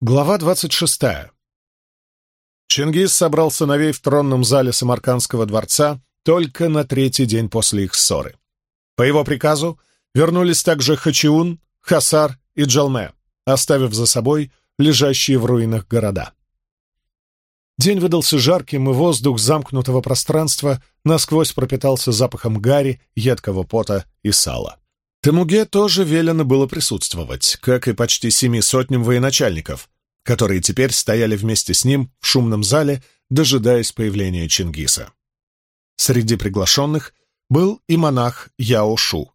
Глава 26. Чингис собрал сыновей в тронном зале Самаркандского дворца только на третий день после их ссоры. По его приказу вернулись также Хачиун, Хасар и Джалме, оставив за собой лежащие в руинах города. День выдался жарким, и воздух замкнутого пространства насквозь пропитался запахом гари, едкого пота и сала. Тамуге тоже велено было присутствовать, как и почти семи сотням военачальников, которые теперь стояли вместе с ним в шумном зале, дожидаясь появления Чингиса. Среди приглашенных был и монах Яошу.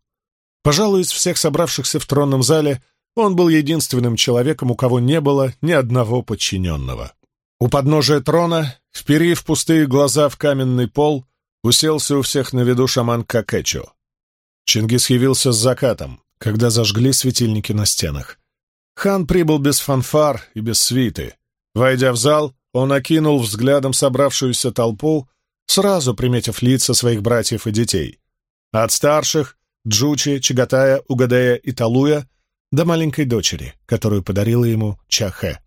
Пожалуй, из всех собравшихся в тронном зале он был единственным человеком, у кого не было ни одного подчиненного. У подножия трона, вперив пустые глаза в каменный пол, уселся у всех на виду шаман Какечо, Чингис явился с закатом, когда зажгли светильники на стенах. Хан прибыл без фанфар и без свиты. Войдя в зал, он окинул взглядом собравшуюся толпу, сразу приметив лица своих братьев и детей. От старших — Джучи, Чагатая, Угадея и Талуя — до маленькой дочери, которую подарила ему Чахэ.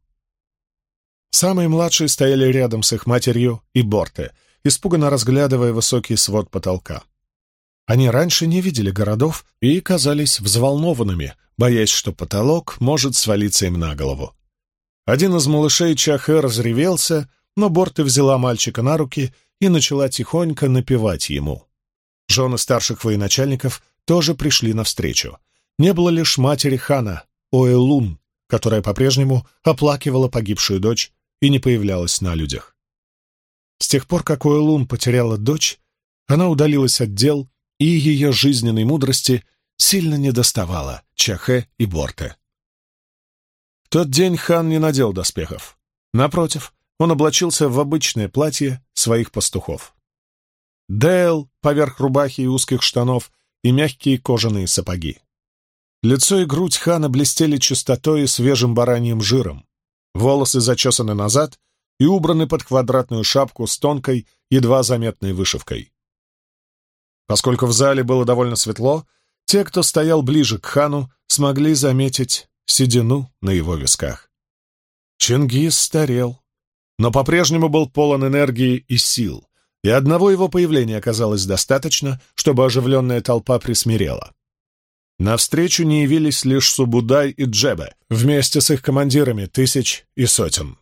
Самые младшие стояли рядом с их матерью и Борте, испуганно разглядывая высокий свод потолка. Они раньше не видели городов и казались взволнованными, боясь, что потолок может свалиться им на голову. Один из малышей Чахэ разревелся, но борты взяла мальчика на руки и начала тихонько напевать ему. Жены старших военачальников тоже пришли навстречу. Не было лишь матери хана, Оэлун, которая по-прежнему оплакивала погибшую дочь и не появлялась на людях. С тех пор, как Оэлун потеряла дочь, она удалилась от дел и ее жизненной мудрости сильно недоставало Чахе и Борте. В тот день хан не надел доспехов. Напротив, он облачился в обычное платье своих пастухов. Дейл поверх рубахи и узких штанов и мягкие кожаные сапоги. Лицо и грудь хана блестели чистотой и свежим бараньим жиром. Волосы зачесаны назад и убраны под квадратную шапку с тонкой, едва заметной вышивкой. Поскольку в зале было довольно светло, те, кто стоял ближе к хану, смогли заметить седину на его висках. Чингис старел, но по-прежнему был полон энергии и сил, и одного его появления оказалось достаточно, чтобы оживленная толпа присмирела. Навстречу не явились лишь Субудай и Джебе, вместе с их командирами тысяч и сотен.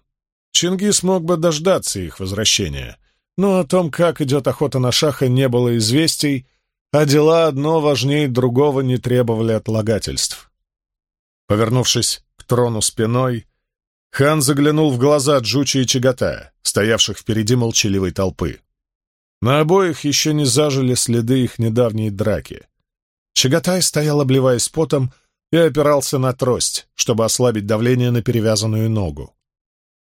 Чингис мог бы дождаться их возвращения, но о том, как идет охота на шаха, не было известий, а дела одно важнее другого не требовали отлагательств. Повернувшись к трону спиной, хан заглянул в глаза Джучи и Чагатая, стоявших впереди молчаливой толпы. На обоих еще не зажили следы их недавней драки. Чагатай стоял, обливаясь потом, и опирался на трость, чтобы ослабить давление на перевязанную ногу.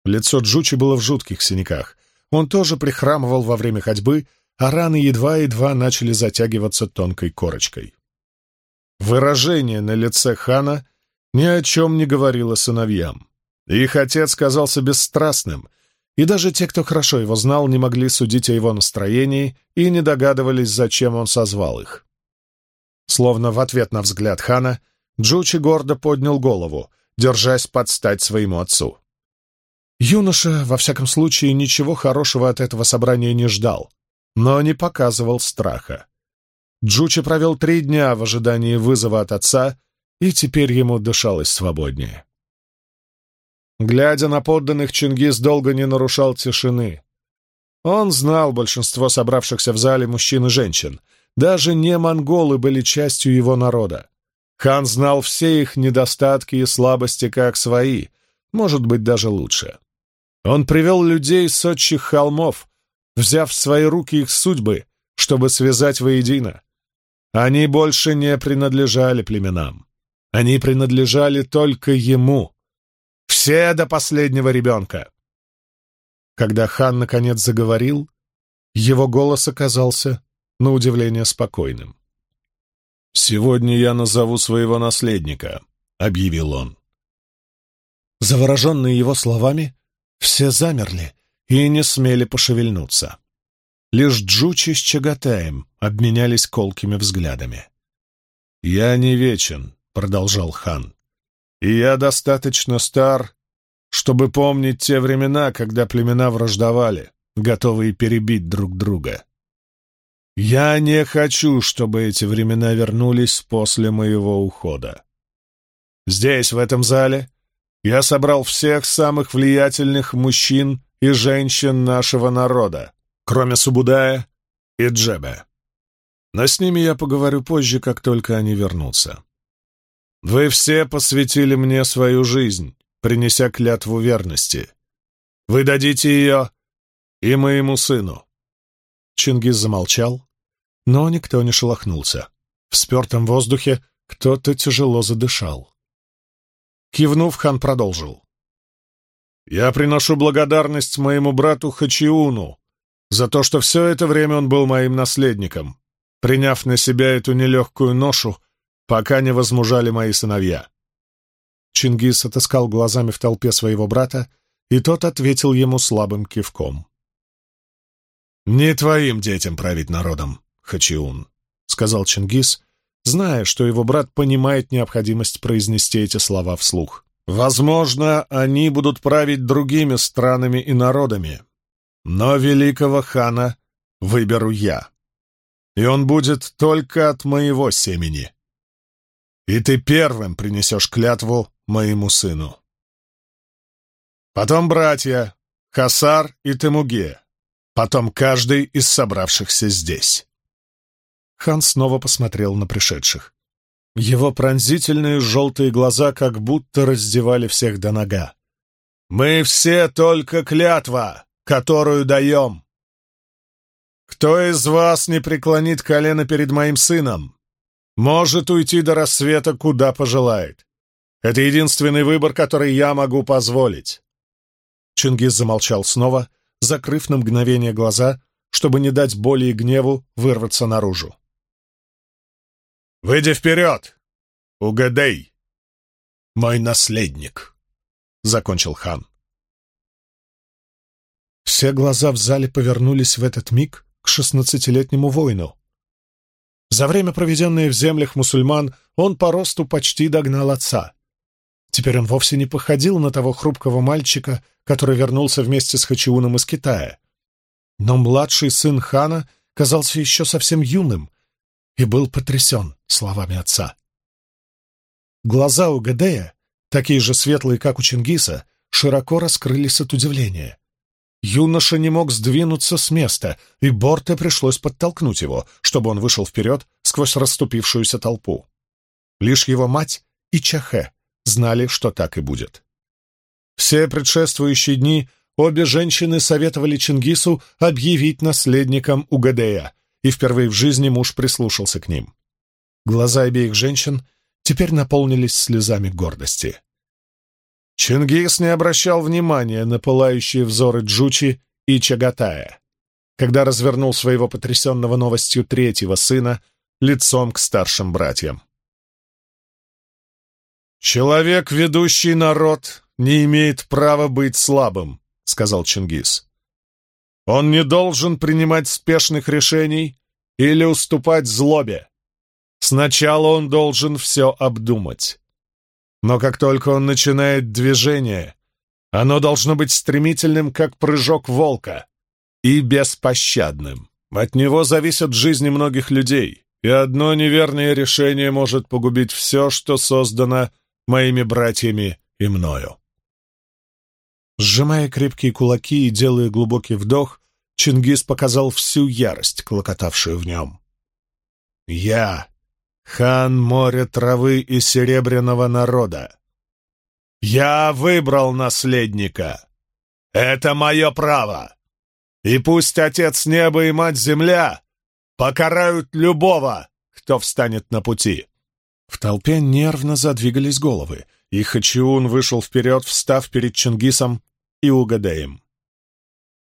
Лицо Джучи было в жутких синяках, он тоже прихрамывал во время ходьбы, а раны едва-едва начали затягиваться тонкой корочкой. Выражение на лице хана ни о чем не говорило сыновьям. Их отец казался бесстрастным, и даже те, кто хорошо его знал, не могли судить о его настроении и не догадывались, зачем он созвал их. Словно в ответ на взгляд хана, Джучи гордо поднял голову, держась под стать своему отцу. Юноша, во всяком случае, ничего хорошего от этого собрания не ждал, но не показывал страха. Джучи провел три дня в ожидании вызова от отца, и теперь ему дышалось свободнее. Глядя на подданных, Чингис долго не нарушал тишины. Он знал большинство собравшихся в зале мужчин и женщин. Даже не монголы были частью его народа. Хан знал все их недостатки и слабости как свои, может быть, даже лучше. Он привел людей с отчих холмов, взяв в свои руки их судьбы, чтобы связать воедино. Они больше не принадлежали племенам. Они принадлежали только ему. Все до последнего ребенка. Когда хан наконец заговорил, его голос оказался, на удивление, спокойным. «Сегодня я назову своего наследника», — объявил он. Завороженные его словами, все замерли и не смели пошевельнуться. Лишь Джучи с Чагатаем обменялись колкими взглядами. «Я не вечен», — продолжал хан, — «и я достаточно стар, чтобы помнить те времена, когда племена враждовали, готовые перебить друг друга. Я не хочу, чтобы эти времена вернулись после моего ухода. Здесь, в этом зале, я собрал всех самых влиятельных мужчин и женщин нашего народа, кроме Субудая и Джебе. Но с ними я поговорю позже, как только они вернутся. Вы все посвятили мне свою жизнь, принеся клятву верности. Вы дадите ее и моему сыну. Чингис замолчал, но никто не шелохнулся. В спертом воздухе кто-то тяжело задышал. Кивнув, хан продолжил. «Я приношу благодарность моему брату Хачиуну за то, что все это время он был моим наследником, приняв на себя эту нелегкую ношу, пока не возмужали мои сыновья». Чингис отыскал глазами в толпе своего брата, и тот ответил ему слабым кивком. «Не твоим детям править народом, Хачиун», — сказал Чингис, зная, что его брат понимает необходимость произнести эти слова вслух. «Возможно, они будут править другими странами и народами, но великого хана выберу я, и он будет только от моего семени. И ты первым принесешь клятву моему сыну». Потом братья Хасар и Темуге, потом каждый из собравшихся здесь. Хан снова посмотрел на пришедших. Его пронзительные желтые глаза как будто раздевали всех до нога. «Мы все только клятва, которую даем!» «Кто из вас не преклонит колено перед моим сыном? Может уйти до рассвета, куда пожелает. Это единственный выбор, который я могу позволить!» Чингис замолчал снова, закрыв на мгновение глаза, чтобы не дать боли и гневу вырваться наружу. «Выйди вперед! Угадай!» «Мой наследник!» — закончил хан. Все глаза в зале повернулись в этот миг к шестнадцатилетнему воину. За время, проведенное в землях мусульман, он по росту почти догнал отца. Теперь он вовсе не походил на того хрупкого мальчика, который вернулся вместе с Хачиуном из Китая. Но младший сын хана казался еще совсем юным, и был потрясен словами отца. Глаза у Гадея такие же светлые, как у Чингиса, широко раскрылись от удивления. Юноша не мог сдвинуться с места, и Борте пришлось подтолкнуть его, чтобы он вышел вперед сквозь расступившуюся толпу. Лишь его мать и Чахе знали, что так и будет. Все предшествующие дни обе женщины советовали Чингису объявить наследником Угадея, и впервые в жизни муж прислушался к ним. Глаза обеих женщин теперь наполнились слезами гордости. Чингис не обращал внимания на пылающие взоры Джучи и Чагатая, когда развернул своего потрясенного новостью третьего сына лицом к старшим братьям. «Человек, ведущий народ, не имеет права быть слабым», — сказал Чингис. Он не должен принимать спешных решений или уступать злобе. Сначала он должен все обдумать. Но как только он начинает движение, оно должно быть стремительным, как прыжок волка, и беспощадным. От него зависят жизни многих людей, и одно неверное решение может погубить все, что создано моими братьями и мною. Сжимая крепкие кулаки и делая глубокий вдох, Чингис показал всю ярость, клокотавшую в нем. «Я — хан моря травы и серебряного народа. Я выбрал наследника. Это мое право. И пусть отец неба и мать земля покарают любого, кто встанет на пути». В толпе нервно задвигались головы. И Хачиун вышел вперед, встав перед Чингисом и Угадеем.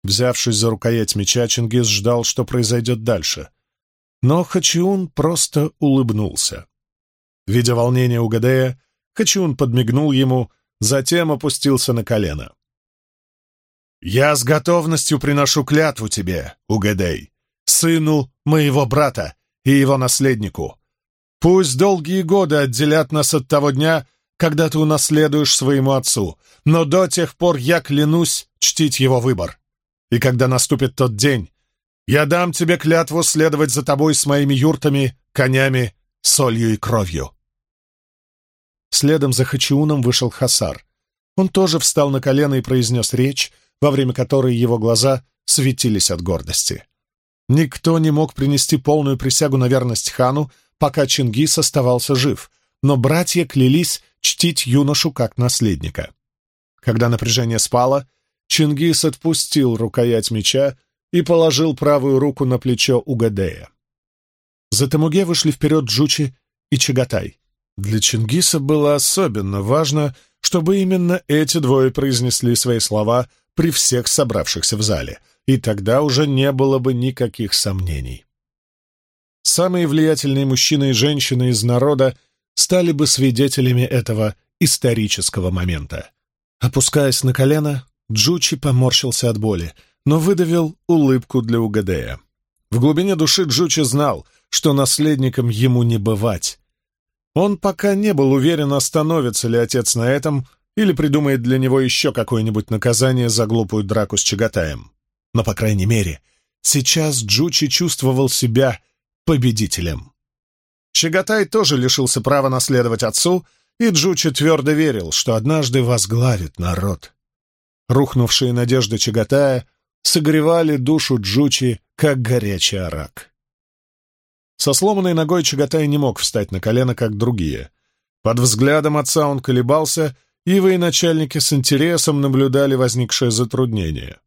Взявшись за рукоять меча, Чингис ждал, что произойдет дальше. Но Хачиун просто улыбнулся. Видя волнение Угадея, Хачиун подмигнул ему, затем опустился на колено. «Я с готовностью приношу клятву тебе, Угадей, сыну моего брата и его наследнику. Пусть долгие годы отделят нас от того дня, когда ты унаследуешь своему отцу, но до тех пор я клянусь чтить его выбор. И когда наступит тот день, я дам тебе клятву следовать за тобой с моими юртами, конями, солью и кровью». Следом за Хачиуном вышел Хасар. Он тоже встал на колено и произнес речь, во время которой его глаза светились от гордости. Никто не мог принести полную присягу на верность хану, пока Чингис оставался жив, но братья клялись чтить юношу как наследника. Когда напряжение спало, Чингис отпустил рукоять меча и положил правую руку на плечо Угадея. За Тамуге вышли вперед Джучи и Чагатай. Для Чингиса было особенно важно, чтобы именно эти двое произнесли свои слова при всех собравшихся в зале, и тогда уже не было бы никаких сомнений. Самые влиятельные мужчины и женщины из народа стали бы свидетелями этого исторического момента. Опускаясь на колено, Джучи поморщился от боли, но выдавил улыбку для Угадея. В глубине души Джучи знал, что наследником ему не бывать. Он пока не был уверен, остановится ли отец на этом или придумает для него еще какое-нибудь наказание за глупую драку с Чагатаем. Но, по крайней мере, сейчас Джучи чувствовал себя победителем. Чагатай тоже лишился права наследовать отцу, и Джучи твердо верил, что однажды возглавит народ. Рухнувшие надежды Чагатая согревали душу Джучи, как горячий арак. Со сломанной ногой Чагатай не мог встать на колено, как другие. Под взглядом отца он колебался, и военачальники с интересом наблюдали возникшее затруднение.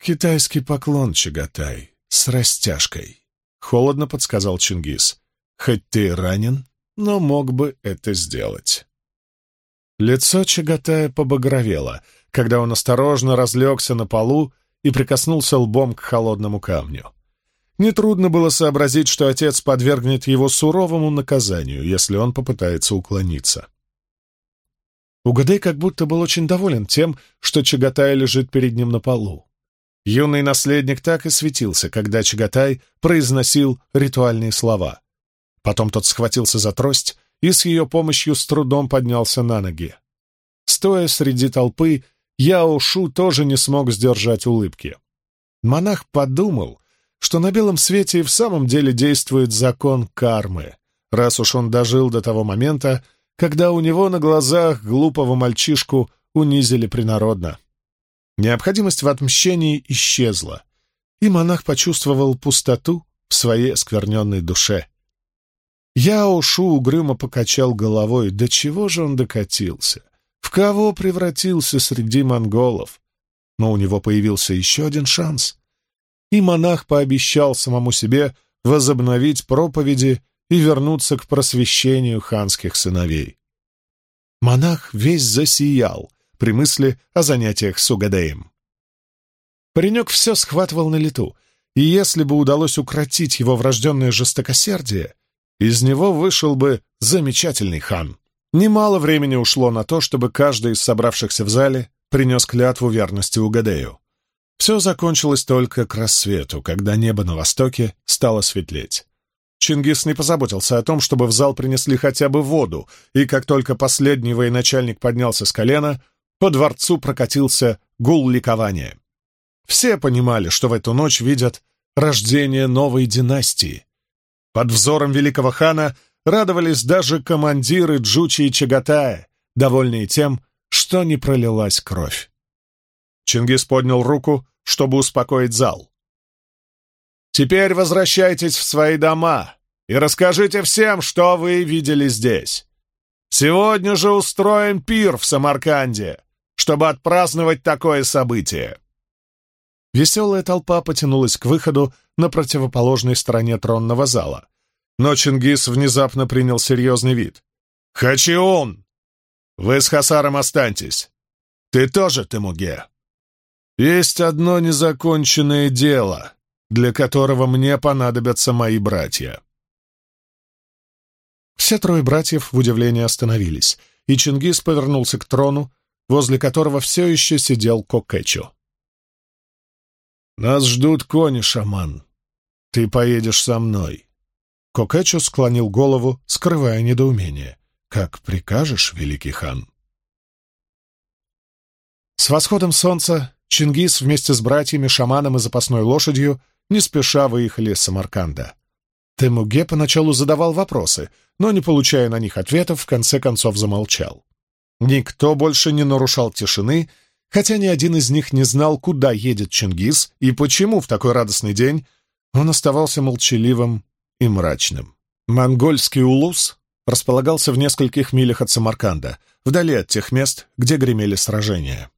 «Китайский поклон, Чагатай, с растяжкой», холодно подсказал Чингис. Хоть ты и ранен, но мог бы это сделать. Лицо Чагатая побагровело, когда он осторожно разлегся на полу и прикоснулся лбом к холодному камню. Нетрудно было сообразить, что отец подвергнет его суровому наказанию, если он попытается уклониться. Угадай как будто был очень доволен тем, что Чагатай лежит перед ним на полу. Юный наследник так и светился, когда Чагатай произносил ритуальные слова. Потом тот схватился за трость и с ее помощью с трудом поднялся на ноги. Стоя среди толпы, Яо Шу тоже не смог сдержать улыбки. Монах подумал, что на белом свете и в самом деле действует закон кармы, раз уж он дожил до того момента, когда у него на глазах глупого мальчишку унизили принародно. Необходимость в отмщении исчезла, и монах почувствовал пустоту в своей оскверненной душе. Яо Шу угрюмо покачал головой, до чего же он докатился, в кого превратился среди монголов. Но у него появился еще один шанс, и монах пообещал самому себе возобновить проповеди и вернуться к просвещению ханских сыновей. Монах весь засиял, при мысли о занятиях с Угадеем. Паренек все схватывал на лету, и если бы удалось укротить его врожденное жестокосердие, из него вышел бы замечательный хан. Немало времени ушло на то, чтобы каждый из собравшихся в зале принес клятву верности Угадею. Все закончилось только к рассвету, когда небо на востоке стало светлеть. Чингис не позаботился о том, чтобы в зал принесли хотя бы воду, и как только последний военачальник поднялся с колена, по дворцу прокатился гул ликования. Все понимали, что в эту ночь видят рождение новой династии. Под взором великого хана радовались даже командиры Джучи и Чагатая, довольные тем, что не пролилась кровь. Чингис поднял руку, чтобы успокоить зал. «Теперь возвращайтесь в свои дома и расскажите всем, что вы видели здесь. Сегодня же устроим пир в Самарканде чтобы отпраздновать такое событие!» Веселая толпа потянулась к выходу на противоположной стороне тронного зала. Но Чингис внезапно принял серьезный вид. «Хачиун! Вы с Хасаром останьтесь! Ты тоже, Темуге! Есть одно незаконченное дело, для которого мне понадобятся мои братья!» Все трое братьев в удивлении остановились, и Чингис повернулся к трону, возле которого все еще сидел Кокэчо. «Нас ждут кони, шаман. Ты поедешь со мной». Кокэчо склонил голову, скрывая недоумение. «Как прикажешь, великий хан?» С восходом солнца Чингис вместе с братьями, шаманом и запасной лошадью не спеша выехали из Самарканда. Темуге поначалу задавал вопросы, но, не получая на них ответов, в конце концов замолчал. Никто больше не нарушал тишины, хотя ни один из них не знал, куда едет Чингис и почему в такой радостный день он оставался молчаливым и мрачным. Монгольский улус располагался в нескольких милях от Самарканда, вдали от тех мест, где гремели сражения.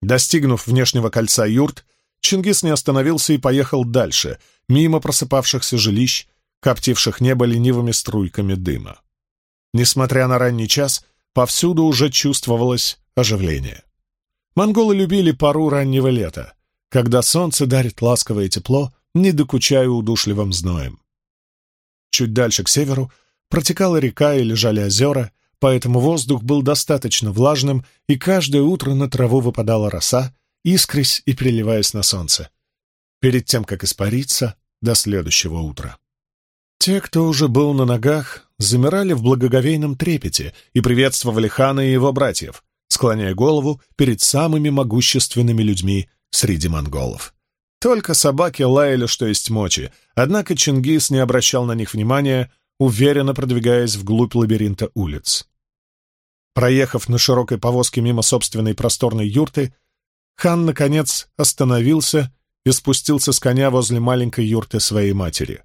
Достигнув внешнего кольца юрт, Чингис не остановился и поехал дальше, мимо просыпавшихся жилищ, коптивших небо ленивыми струйками дыма. Несмотря на ранний час, Повсюду уже чувствовалось оживление. Монголы любили пару раннего лета, когда солнце дарит ласковое тепло, не докучая удушливым зноем. Чуть дальше, к северу, протекала река и лежали озера, поэтому воздух был достаточно влажным, и каждое утро на траву выпадала роса, искрясь и приливаясь на солнце, перед тем, как испариться до следующего утра. Те, кто уже был на ногах, замирали в благоговейном трепете и приветствовали хана и его братьев, склоняя голову перед самыми могущественными людьми среди монголов. Только собаки лаяли, что есть мочи, однако Чингис не обращал на них внимания, уверенно продвигаясь вглубь лабиринта улиц. Проехав на широкой повозке мимо собственной просторной юрты, хан, наконец, остановился и спустился с коня возле маленькой юрты своей матери.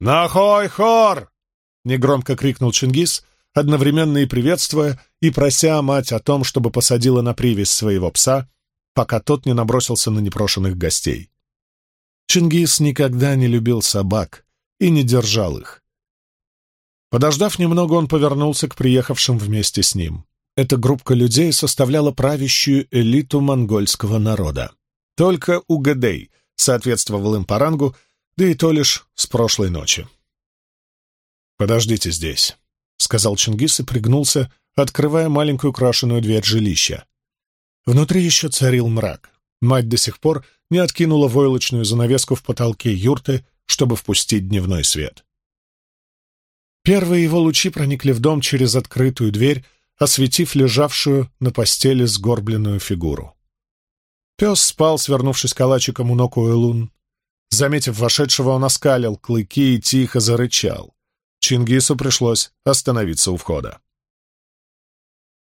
«Нахой хор!» — негромко крикнул Чингис, одновременно и приветствуя, и прося мать о том, чтобы посадила на привязь своего пса, пока тот не набросился на непрошенных гостей. Чингис никогда не любил собак и не держал их. Подождав немного, он повернулся к приехавшим вместе с ним. Эта группа людей составляла правящую элиту монгольского народа. Только Угадей соответствовал им по рангу да и то лишь с прошлой ночи. «Подождите здесь», — сказал Чингис и пригнулся, открывая маленькую крашеную дверь жилища. Внутри еще царил мрак. Мать до сих пор не откинула войлочную занавеску в потолке юрты, чтобы впустить дневной свет. Первые его лучи проникли в дом через открытую дверь, осветив лежавшую на постели сгорбленную фигуру. Пес спал, свернувшись калачиком у ног Уэлун. Заметив вошедшего, он оскалил клыки и тихо зарычал. Чингису пришлось остановиться у входа.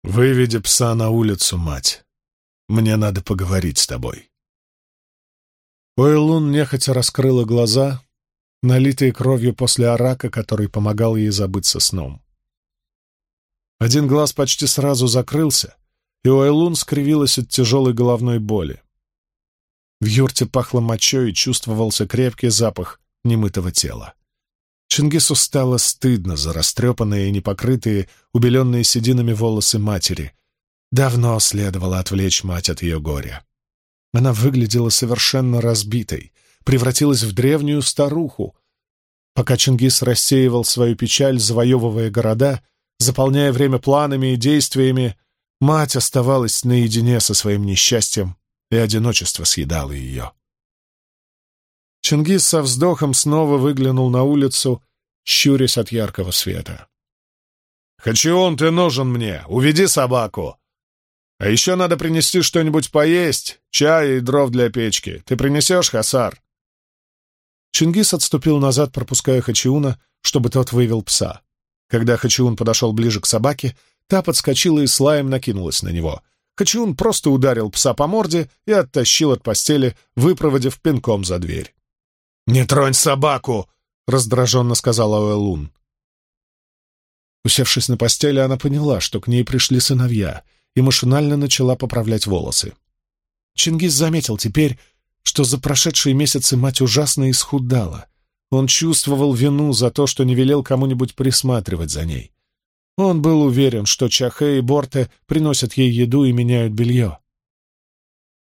«Выведи пса на улицу, мать. Мне надо поговорить с тобой». Ойлун нехотя раскрыла глаза, налитые кровью после арака, который помогал ей забыться сном. Один глаз почти сразу закрылся, и Ойлун скривилась от тяжелой головной боли. В юрте пахло мочой и чувствовался крепкий запах немытого тела. Чингису стало стыдно за растрепанные и непокрытые, убеленные сединами волосы матери. Давно следовало отвлечь мать от ее горя. Она выглядела совершенно разбитой, превратилась в древнюю старуху. Пока Чингис рассеивал свою печаль, завоевывая города, заполняя время планами и действиями, мать оставалась наедине со своим несчастьем и одиночество съедало ее. Чингис со вздохом снова выглянул на улицу, щурясь от яркого света. «Хачион, ты нужен мне! Уведи собаку! А еще надо принести что-нибудь поесть, чай и дров для печки. Ты принесешь, Хасар?» Чингис отступил назад, пропуская Хачиуна, чтобы тот вывел пса. Когда Хачиун подошел ближе к собаке, та подскочила и слаем накинулась на него — Хачиун просто ударил пса по морде и оттащил от постели, выпроводив пинком за дверь. «Не тронь собаку!» — раздраженно сказала Уэлун. Усевшись на постели, она поняла, что к ней пришли сыновья, и машинально начала поправлять волосы. Чингис заметил теперь, что за прошедшие месяцы мать ужасно исхудала. Он чувствовал вину за то, что не велел кому-нибудь присматривать за ней. Он был уверен, что Чахе и Борте приносят ей еду и меняют белье.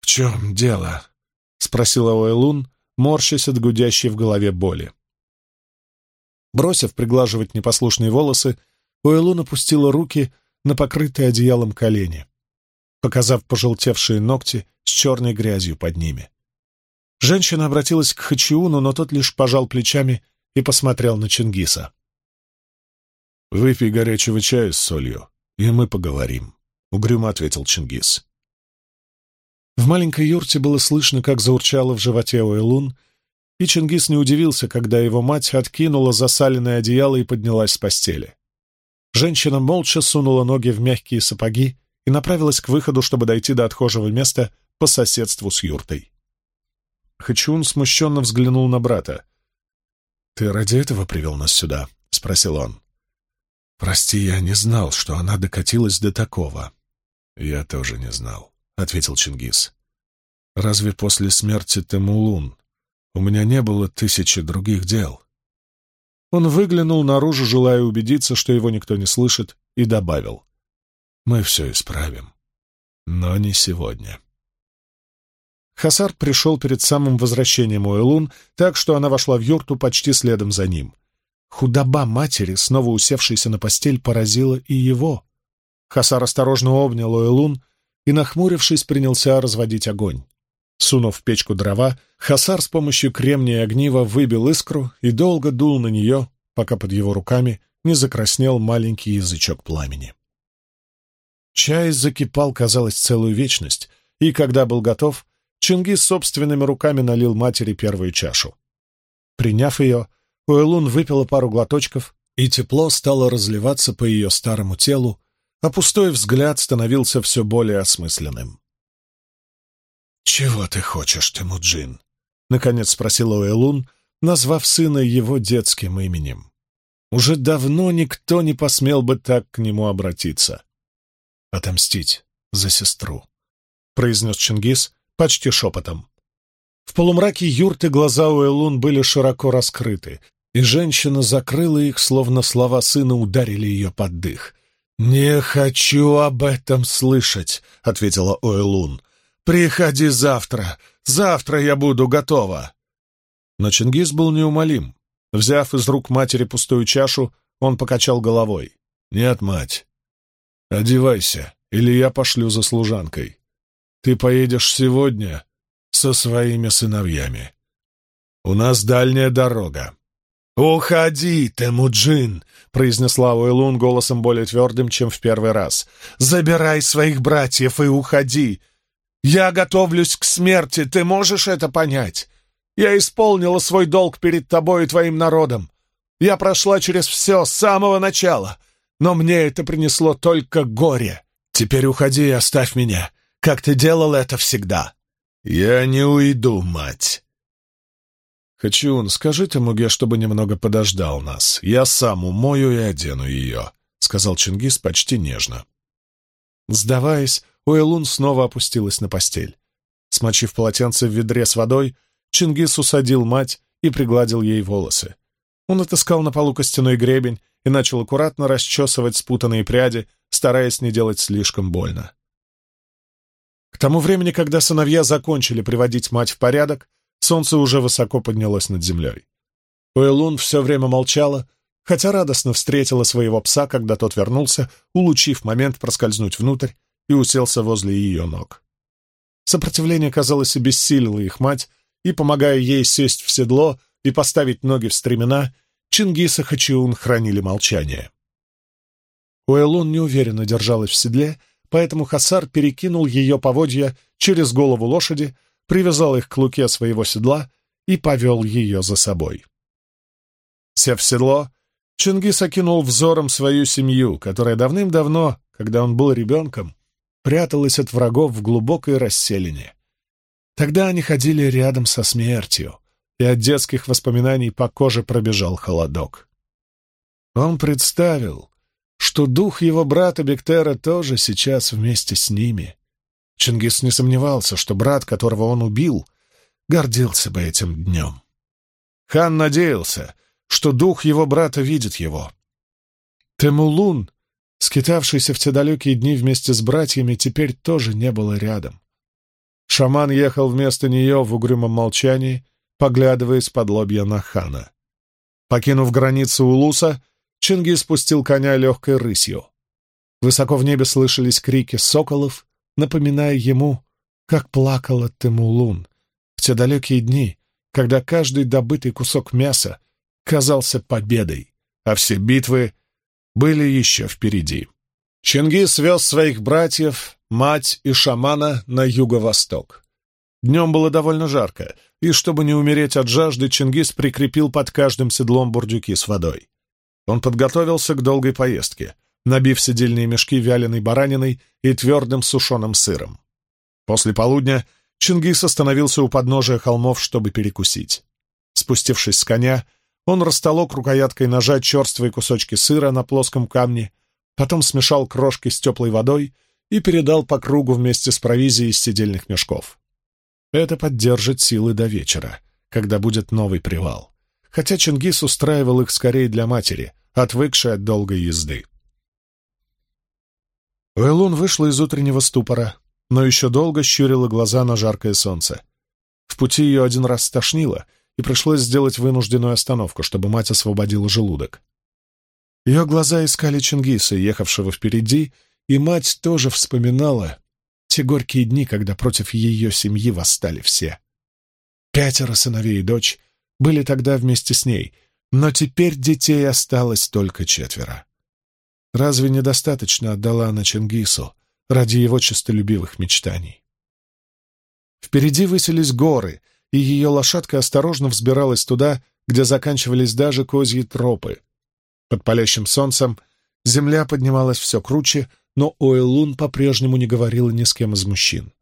«В чем дело?» — спросила Ойлун, морщась от гудящей в голове боли. Бросив приглаживать непослушные волосы, Ойлун опустила руки на покрытые одеялом колени, показав пожелтевшие ногти с черной грязью под ними. Женщина обратилась к Хачиуну, но тот лишь пожал плечами и посмотрел на Чингиса. «Выпей горячего чая с солью, и мы поговорим», — угрюмо ответил Чингис. В маленькой юрте было слышно, как заурчало в животе Уэлун, и Чингис не удивился, когда его мать откинула засаленное одеяло и поднялась с постели. Женщина молча сунула ноги в мягкие сапоги и направилась к выходу, чтобы дойти до отхожего места по соседству с юртой. Хачун смущенно взглянул на брата. «Ты ради этого привел нас сюда?» — спросил он. «Прости, я не знал, что она докатилась до такого». «Я тоже не знал», — ответил Чингис. «Разве после смерти Темулун у меня не было тысячи других дел?» Он выглянул наружу, желая убедиться, что его никто не слышит, и добавил. «Мы все исправим. Но не сегодня». Хасар пришел перед самым возвращением Уэлун, так что она вошла в юрту почти следом за ним — Худоба матери, снова усевшейся на постель, поразила и его. Хасар осторожно обнял Оэлун и, нахмурившись, принялся разводить огонь. Сунув в печку дрова, Хасар с помощью кремния огнива выбил искру и долго дул на нее, пока под его руками не закраснел маленький язычок пламени. Чай закипал, казалось, целую вечность, и, когда был готов, Чингис собственными руками налил матери первую чашу. Приняв ее, Хуэлун выпила пару глоточков, и тепло стало разливаться по ее старому телу, а пустой взгляд становился все более осмысленным. «Чего ты хочешь, Тимуджин?» — наконец спросила Уэлун, назвав сына его детским именем. Уже давно никто не посмел бы так к нему обратиться. «Отомстить за сестру», — произнес Чингис почти шепотом. В полумраке юрты глаза Уэлун были широко раскрыты, и женщина закрыла их, словно слова сына ударили ее под дых. «Не хочу об этом слышать», — ответила Ойлун. «Приходи завтра. Завтра я буду готова». Но Чингис был неумолим. Взяв из рук матери пустую чашу, он покачал головой. «Нет, мать. Одевайся, или я пошлю за служанкой. Ты поедешь сегодня со своими сыновьями. У нас дальняя дорога. «Уходи, Темуджин!» — произнесла Уэлун голосом более твердым, чем в первый раз. «Забирай своих братьев и уходи! Я готовлюсь к смерти, ты можешь это понять? Я исполнила свой долг перед тобой и твоим народом. Я прошла через все с самого начала, но мне это принесло только горе. Теперь уходи и оставь меня, как ты делал это всегда». «Я не уйду, мать!» «Хачиун, скажите Муге, чтобы немного подождал нас. Я сам умою и одену ее», — сказал Чингис почти нежно. Сдаваясь, Уэлун снова опустилась на постель. Смочив полотенце в ведре с водой, Чингис усадил мать и пригладил ей волосы. Он отыскал на полу костяной гребень и начал аккуратно расчесывать спутанные пряди, стараясь не делать слишком больно. К тому времени, когда сыновья закончили приводить мать в порядок, Солнце уже высоко поднялось над землей. Уэлун все время молчала, хотя радостно встретила своего пса, когда тот вернулся, улучив момент проскользнуть внутрь и уселся возле ее ног. Сопротивление, казалось, обессилило их мать, и, помогая ей сесть в седло и поставить ноги в стремена, Чингис и Хачиун хранили молчание. Уэлун неуверенно держалась в седле, поэтому Хасар перекинул ее поводья через голову лошади привязал их к луке своего седла и повел ее за собой. Сев седло, Чингис окинул взором свою семью, которая давным-давно, когда он был ребенком, пряталась от врагов в глубокой расселине. Тогда они ходили рядом со смертью, и от детских воспоминаний по коже пробежал холодок. Он представил, что дух его брата Бектера тоже сейчас вместе с ними, Чингис не сомневался, что брат, которого он убил, гордился бы этим днем. Хан надеялся, что дух его брата видит его. Темулун, скитавшийся в те далекие дни вместе с братьями, теперь тоже не было рядом. Шаман ехал вместо нее в угрюмом молчании, поглядывая из-под лобья на хана. Покинув границы Улуса, Чингис спустил коня легкой рысью. Высоко в небе слышались крики соколов, напоминая ему, как плакала Темулун в те далекие дни, когда каждый добытый кусок мяса казался победой, а все битвы были еще впереди. Чингис вез своих братьев, мать и шамана на юго-восток. Днем было довольно жарко, и чтобы не умереть от жажды, Чингис прикрепил под каждым седлом бурдюки с водой. Он подготовился к долгой поездке набив сидельные мешки вяленой бараниной и твердым сушеным сыром. После полудня Чингис остановился у подножия холмов, чтобы перекусить. Спустившись с коня, он растолок рукояткой ножа черствые кусочки сыра на плоском камне, потом смешал крошки с теплой водой и передал по кругу вместе с провизией из сидельных мешков. Это поддержит силы до вечера, когда будет новый привал. Хотя Чингис устраивал их скорее для матери, отвыкшей от долгой езды. Вэлун вышла из утреннего ступора, но еще долго щурила глаза на жаркое солнце. В пути ее один раз стошнило, и пришлось сделать вынужденную остановку, чтобы мать освободила желудок. Ее глаза искали Чингиса, ехавшего впереди, и мать тоже вспоминала те горькие дни, когда против ее семьи восстали все. Пятеро сыновей и дочь были тогда вместе с ней, но теперь детей осталось только четверо. Разве недостаточно отдала она Чингису ради его честолюбивых мечтаний? Впереди высились горы, и ее лошадка осторожно взбиралась туда, где заканчивались даже козьи тропы. Под палящим солнцем земля поднималась все круче, но Ойлун по-прежнему не говорила ни с кем из мужчин.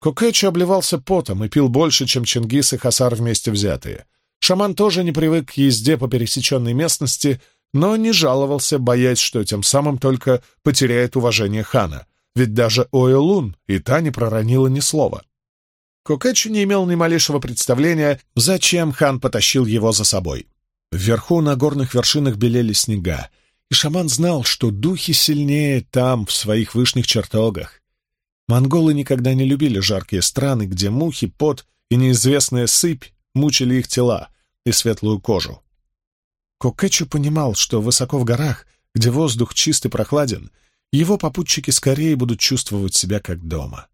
Кокетчо обливался потом и пил больше, чем Чингис и Хасар вместе взятые. Шаман тоже не привык к езде по пересеченной местности — но не жаловался, боясь, что тем самым только потеряет уважение хана, ведь даже Ойлун и та не проронила ни слова. Кокэчи не имел ни малейшего представления, зачем хан потащил его за собой. Вверху на горных вершинах белели снега, и шаман знал, что духи сильнее там, в своих вышних чертогах. Монголы никогда не любили жаркие страны, где мухи, пот и неизвестная сыпь мучили их тела и светлую кожу. Кокетчу понимал, что высоко в горах, где воздух чист и прохладен, его попутчики скорее будут чувствовать себя как дома.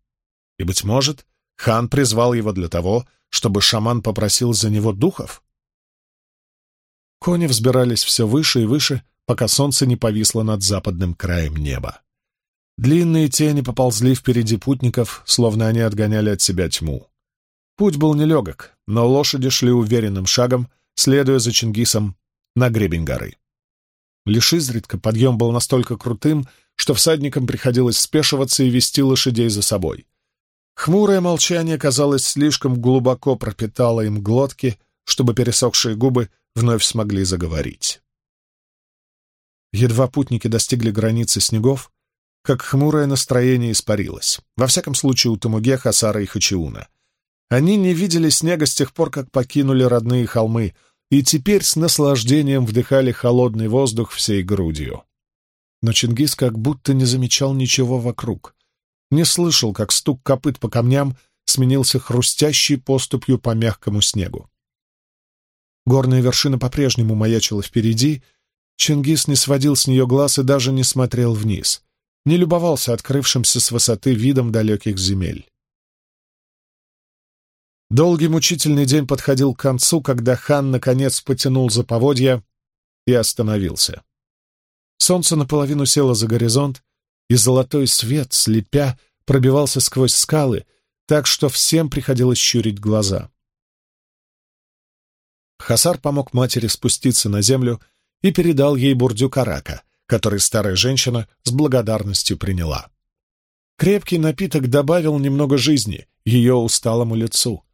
И, быть может, хан призвал его для того, чтобы шаман попросил за него духов? Кони взбирались все выше и выше, пока солнце не повисло над западным краем неба. Длинные тени поползли впереди путников, словно они отгоняли от себя тьму. Путь был нелегок, но лошади шли уверенным шагом, следуя за Чингисом на гребень горы. Лишь изредка подъем был настолько крутым, что всадникам приходилось спешиваться и вести лошадей за собой. Хмурое молчание, казалось, слишком глубоко пропитало им глотки, чтобы пересохшие губы вновь смогли заговорить. Едва путники достигли границы снегов, как хмурое настроение испарилось, во всяком случае у Тамуге, Хасара и Хачиуна. Они не видели снега с тех пор, как покинули родные холмы — и теперь с наслаждением вдыхали холодный воздух всей грудью. Но Чингис как будто не замечал ничего вокруг, не слышал, как стук копыт по камням сменился хрустящей поступью по мягкому снегу. Горная вершина по-прежнему маячила впереди, Чингис не сводил с нее глаз и даже не смотрел вниз, не любовался открывшимся с высоты видом далеких земель. Долгий мучительный день подходил к концу, когда хан наконец потянул за поводья и остановился. Солнце наполовину село за горизонт, и золотой свет, слепя, пробивался сквозь скалы, так что всем приходилось щурить глаза. Хасар помог матери спуститься на землю и передал ей бурдюк арака, который старая женщина с благодарностью приняла. Крепкий напиток добавил немного жизни ее усталому лицу —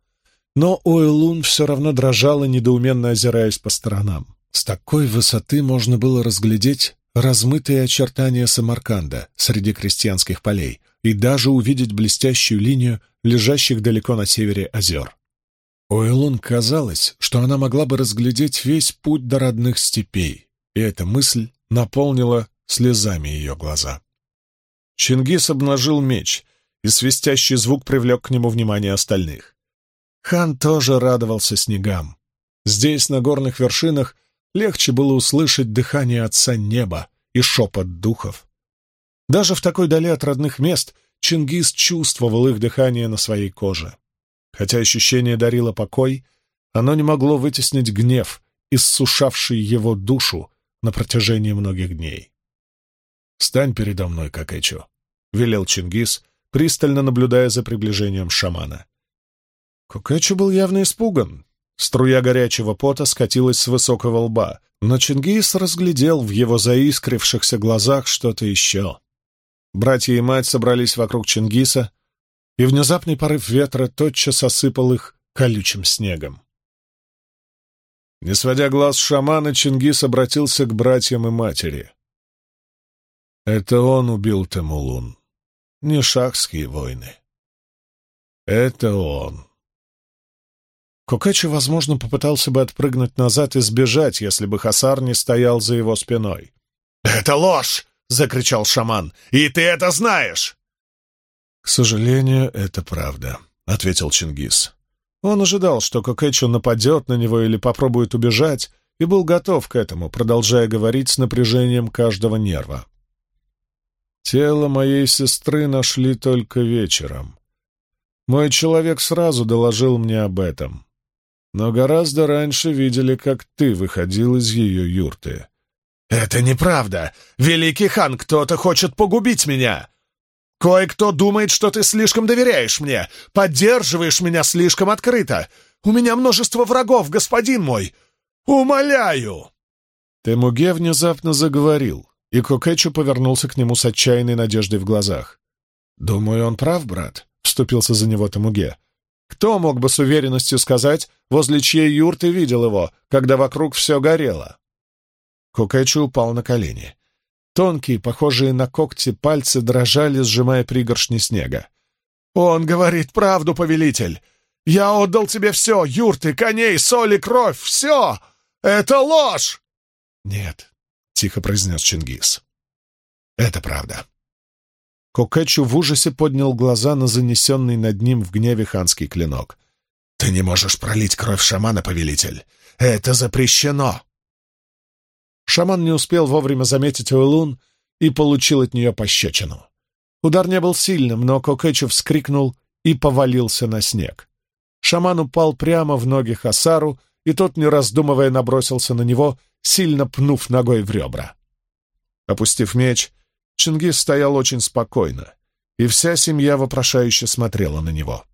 но Ойлун все равно дрожала, недоуменно озираясь по сторонам. С такой высоты можно было разглядеть размытые очертания Самарканда среди крестьянских полей и даже увидеть блестящую линию лежащих далеко на севере озер. Ойлун казалось, что она могла бы разглядеть весь путь до родных степей, и эта мысль наполнила слезами ее глаза. Чингис обнажил меч, и свистящий звук привлек к нему внимание остальных. Хан тоже радовался снегам. Здесь, на горных вершинах, легче было услышать дыхание отца неба и шепот духов. Даже в такой дали от родных мест Чингис чувствовал их дыхание на своей коже. Хотя ощущение дарило покой, оно не могло вытеснить гнев, иссушавший его душу на протяжении многих дней. «Стань передо мной, Какэчо», — велел Чингис, пристально наблюдая за приближением шамана. Кукачу был явно испуган. Струя горячего пота скатилась с высокого лба, но Чингис разглядел в его заискрившихся глазах что-то еще. Братья и мать собрались вокруг Чингиса, и внезапный порыв ветра тотчас осыпал их колючим снегом. Не сводя глаз шамана, Чингис обратился к братьям и матери. «Это он убил Тамулун, не шахские войны. Это он». Кокачи, возможно, попытался бы отпрыгнуть назад и сбежать, если бы Хасар не стоял за его спиной. «Это ложь!» — закричал шаман. «И ты это знаешь!» «К сожалению, это правда», — ответил Чингис. Он ожидал, что Кокэчу нападет на него или попробует убежать, и был готов к этому, продолжая говорить с напряжением каждого нерва. «Тело моей сестры нашли только вечером. Мой человек сразу доложил мне об этом но гораздо раньше видели, как ты выходил из ее юрты. «Это неправда! Великий хан, кто-то хочет погубить меня! Кое-кто думает, что ты слишком доверяешь мне, поддерживаешь меня слишком открыто! У меня множество врагов, господин мой! Умоляю!» Темуге внезапно заговорил, и Кокетчу повернулся к нему с отчаянной надеждой в глазах. «Думаю, он прав, брат», — вступился за него Темуге. Кто мог бы с уверенностью сказать, возле чьей юрты видел его, когда вокруг все горело? Кокэчи упал на колени. Тонкие, похожие на когти, пальцы дрожали, сжимая пригоршни снега. «Он говорит правду, повелитель! Я отдал тебе все — юрты, коней, соли, кровь, все! Это ложь!» «Нет», — тихо произнес Чингис. «Это правда. Кокетчу в ужасе поднял глаза на занесенный над ним в гневе ханский клинок. «Ты не можешь пролить кровь шамана, повелитель! Это запрещено!» Шаман не успел вовремя заметить Уэлун и получил от нее пощечину. Удар не был сильным, но Кокетчу вскрикнул и повалился на снег. Шаман упал прямо в ноги Хасару, и тот, не раздумывая, набросился на него, сильно пнув ногой в ребра. Опустив меч, Чингис стоял очень спокойно, и вся семья вопрошающе смотрела на него.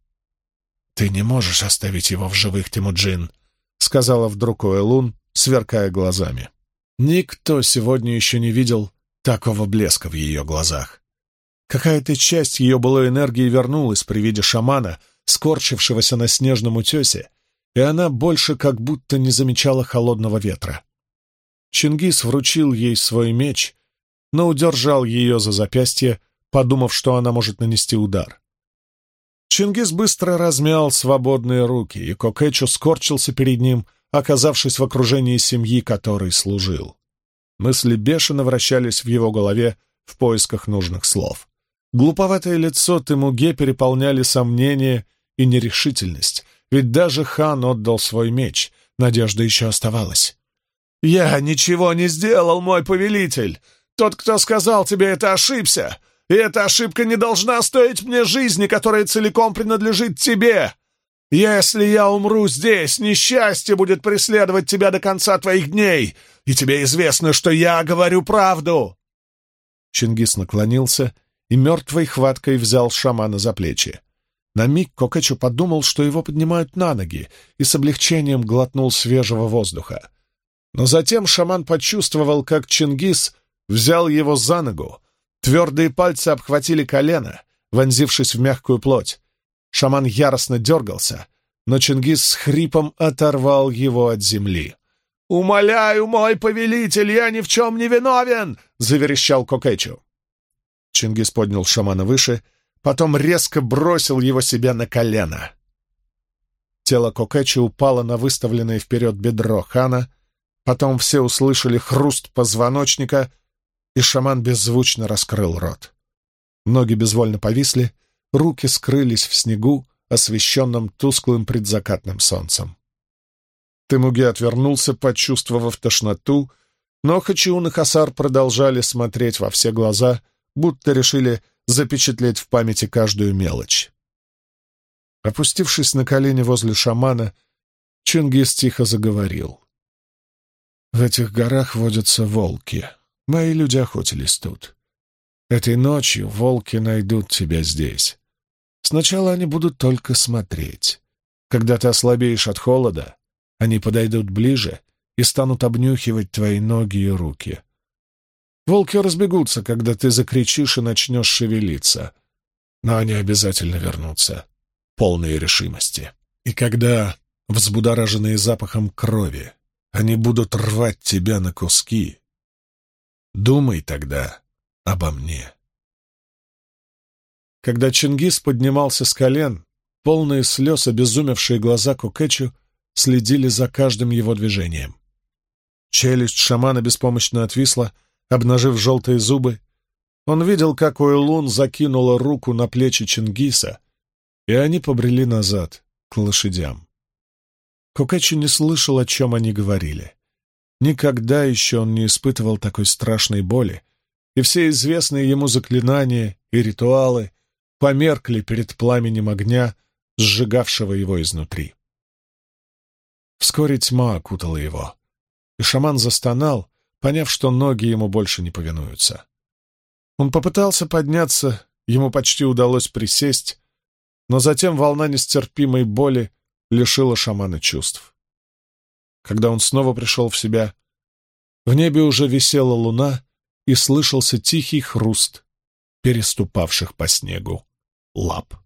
«Ты не можешь оставить его в живых, Тимуджин», — сказала вдруг Уэлун, сверкая глазами. Никто сегодня еще не видел такого блеска в ее глазах. Какая-то часть ее былой энергии вернулась при виде шамана, скорчившегося на снежном утесе, и она больше как будто не замечала холодного ветра. Чингис вручил ей свой меч, но удержал ее за запястье, подумав, что она может нанести удар. Чингис быстро размял свободные руки, и Кокэчу скорчился перед ним, оказавшись в окружении семьи, которой служил. Мысли бешено вращались в его голове в поисках нужных слов. Глуповатое лицо Тымуге переполняли сомнения и нерешительность, ведь даже хан отдал свой меч, надежда еще оставалась. «Я ничего не сделал, мой повелитель!» Тот, кто сказал тебе это, ошибся. И эта ошибка не должна стоить мне жизни, которая целиком принадлежит тебе. Если я умру здесь, несчастье будет преследовать тебя до конца твоих дней, и тебе известно, что я говорю правду. Чингис наклонился и мертвой хваткой взял шамана за плечи. На миг Кокачу подумал, что его поднимают на ноги, и с облегчением глотнул свежего воздуха. Но затем шаман почувствовал, как Чингис взял его за ногу. Твердые пальцы обхватили колено, вонзившись в мягкую плоть. Шаман яростно дергался, но Чингис с хрипом оторвал его от земли. «Умоляю, мой повелитель, я ни в чем не виновен!» — заверещал Кокэчу. Чингис поднял шамана выше, потом резко бросил его себе на колено. Тело Кокэчи упало на выставленное вперед бедро хана, потом все услышали хруст позвоночника, и шаман беззвучно раскрыл рот. Ноги безвольно повисли, руки скрылись в снегу, освещенном тусклым предзакатным солнцем. Тымуги отвернулся, почувствовав тошноту, но Хачиун и Хасар продолжали смотреть во все глаза, будто решили запечатлеть в памяти каждую мелочь. Опустившись на колени возле шамана, Чингис тихо заговорил. «В этих горах водятся волки», Мои люди охотились тут. Этой ночью волки найдут тебя здесь. Сначала они будут только смотреть. Когда ты ослабеешь от холода, они подойдут ближе и станут обнюхивать твои ноги и руки. Волки разбегутся, когда ты закричишь и начнешь шевелиться. Но они обязательно вернутся, полные решимости. И когда, взбудораженные запахом крови, они будут рвать тебя на куски, Думай тогда обо мне. Когда Чингис поднимался с колен, полные слез обезумевшие глаза Кукэчу следили за каждым его движением. Челюсть шамана беспомощно отвисла, обнажив желтые зубы. Он видел, как Уэлун закинула руку на плечи Чингиса, и они побрели назад, к лошадям. Кукэчу не слышал, о чем они говорили. Никогда еще он не испытывал такой страшной боли, и все известные ему заклинания и ритуалы померкли перед пламенем огня, сжигавшего его изнутри. Вскоре тьма окутала его, и шаман застонал, поняв, что ноги ему больше не повинуются. Он попытался подняться, ему почти удалось присесть, но затем волна нестерпимой боли лишила шамана чувств. Когда он снова пришел в себя, в небе уже висела луна и слышался тихий хруст переступавших по снегу лап.